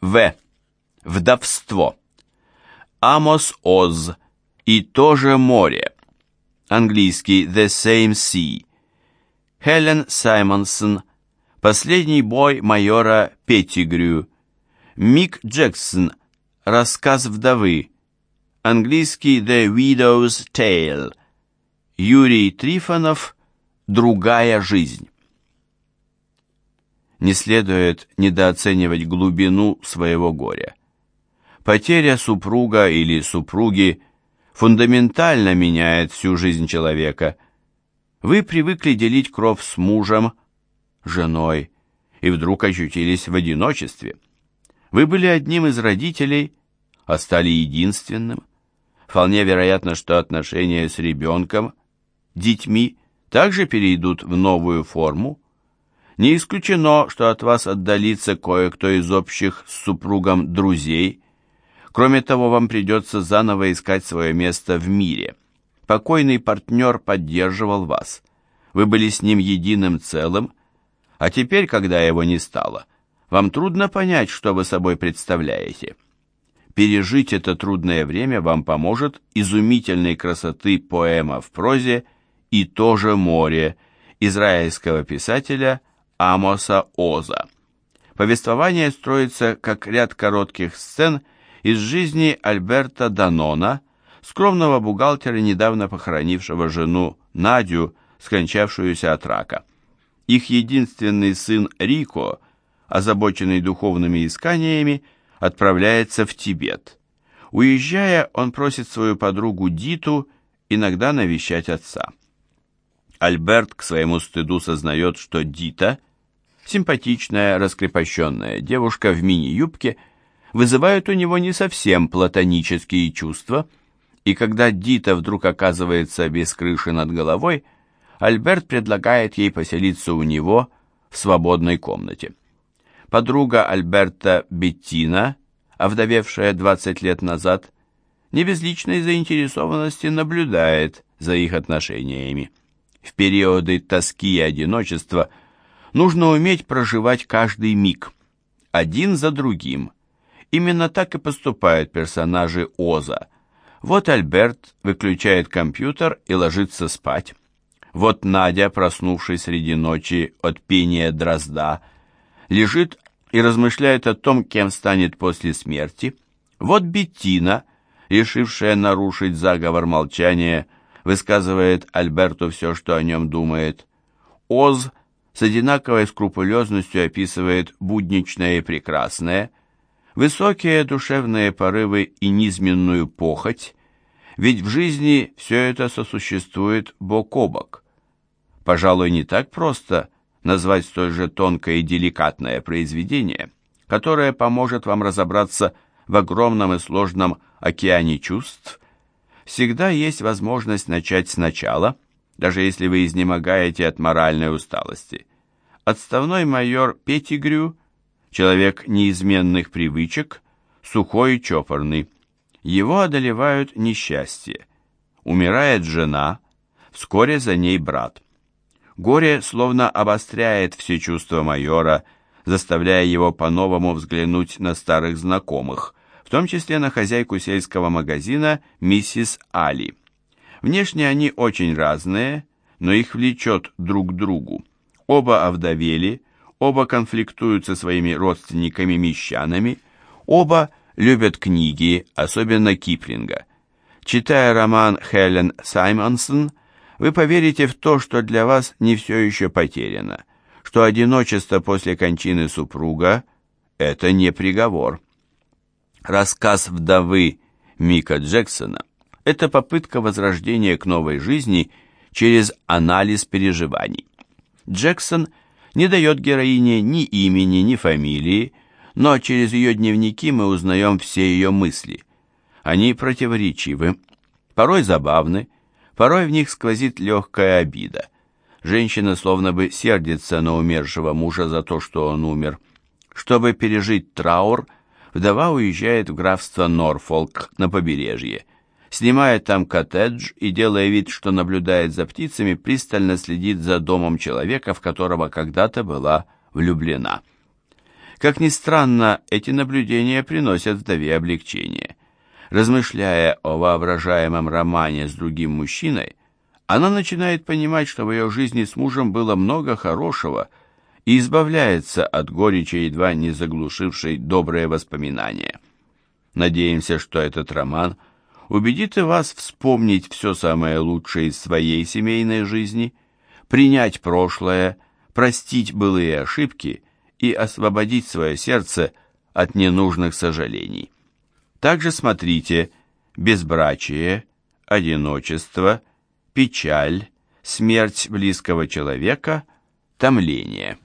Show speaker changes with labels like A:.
A: В. Вдовство. Амос Оз и тоже море. Английский The Same Sea. Хелен Саймонсон. Последний бой майора Петтигрю. Мик Джексон. Рассказ вдовы. Английский The Widow's Tale. Юрий Трифонов. Другая жизнь. Не следует недооценивать глубину своего горя. Потеря супруга или супруги фундаментально меняет всю жизнь человека. Вы привыкли делить кровь с мужем, женой, и вдруг очутились в одиночестве. Вы были одним из родителей, а стали единственным. Вполне вероятно, что отношения с ребенком, детьми, также перейдут в новую форму. Не исключено, что от вас отдалится кое-кто из общих с супругом друзей. Кроме того, вам придется заново искать свое место в мире. Покойный партнер поддерживал вас. Вы были с ним единым целым, а теперь, когда его не стало, вам трудно понять, что вы собой представляете. Пережить это трудное время вам поможет изумительной красоты поэма в прозе «И тоже море» израильского писателя Амоса Оза. Повествование строится как ряд коротких сцен из жизни Альберта Данона, скромного бухгалтера, недавно похоронившего жену Надю, скончавшуюся от рака. Их единственный сын Рико, озабоченный духовными исканиями, отправляется в Тибет. Уезжая, он просит свою подругу Диту иногда навещать отца. Альберт к своему стыду сознает, что Дита, симпатичная, раскрепощенная девушка в мини-юбке, вызывает у него не совсем платонические чувства, и когда Дита вдруг оказывается без крыши над головой, Альберт предлагает ей поселиться у него в свободной комнате. Подруга Альберта Беттина, овдовевшая 20 лет назад, не без личной заинтересованности наблюдает за их отношениями. В периоды тоски и одиночества нужно уметь проживать каждый миг, один за другим. Именно так и поступают персонажи Оза. Вот Альберт выключает компьютер и ложится спать. Вот Надя, проснувшись среди ночи от пения дрозда, лежит и размышляет о том, кем станет после смерти. Вот Беттина, решившая нарушить заговор молчания, высказывает Альберту все, что о нем думает. Оз с одинаковой скрупулезностью описывает будничное и прекрасное, высокие душевные порывы и низменную похоть, ведь в жизни все это сосуществует бок о бок. Пожалуй, не так просто назвать столь же тонкое и деликатное произведение, которое поможет вам разобраться в огромном и сложном океане чувств, всегда есть возможность начать сначала, даже если вы изнемогаете от моральной усталости. Отставной майор Петтигрю, человек неизменных привычек, сухой и чопорный. Его одолевают несчастья. Умирает жена, вскоре за ней брат. Горе словно обостряет все чувства майора, заставляя его по-новому взглянуть на старых знакомых, в том числе на хозяйку сельского магазина миссис Али. Внешне они очень разные, но их влечет друг к другу. Оба овдовели, оба конфликтуют со своими родственниками-мещанами, оба любят книги, особенно Киплинга. Читая роман Хелен Саймонсон, вы поверите в то, что для вас не все еще потеряно, что одиночество после кончины супруга – это не приговор. Рассказ вдовы Мика Джексона – это попытка возрождения к новой жизни через анализ переживаний. Джексон не дает героине ни имени, ни фамилии, но через ее дневники мы узнаем все ее мысли. Они противоречивы, порой забавны, порой в них сквозит легкая обида. Женщина словно бы сердится на умершего мужа за то, что он умер. Чтобы пережить траур, вдова уезжает в графство Норфолк на побережье. Снимает там коттедж и, делая вид, что наблюдает за птицами, пристально следит за домом человека, в которого когда-то была влюблена. Как ни странно, эти наблюдения приносят вдове облегчение. Размышляя о воображаемом романе с другим мужчиной, она начинает понимать, что в ее жизни с мужем было много хорошего и избавляется от горечи, едва не заглушившей добрые воспоминания. Надеемся, что этот роман убедит и вас вспомнить все самое лучшее из своей семейной жизни, принять прошлое, простить былые ошибки и освободить свое сердце от ненужных сожалений. Также смотрите «Безбрачие», «Одиночество», «Печаль», «Смерть близкого человека», «Томление».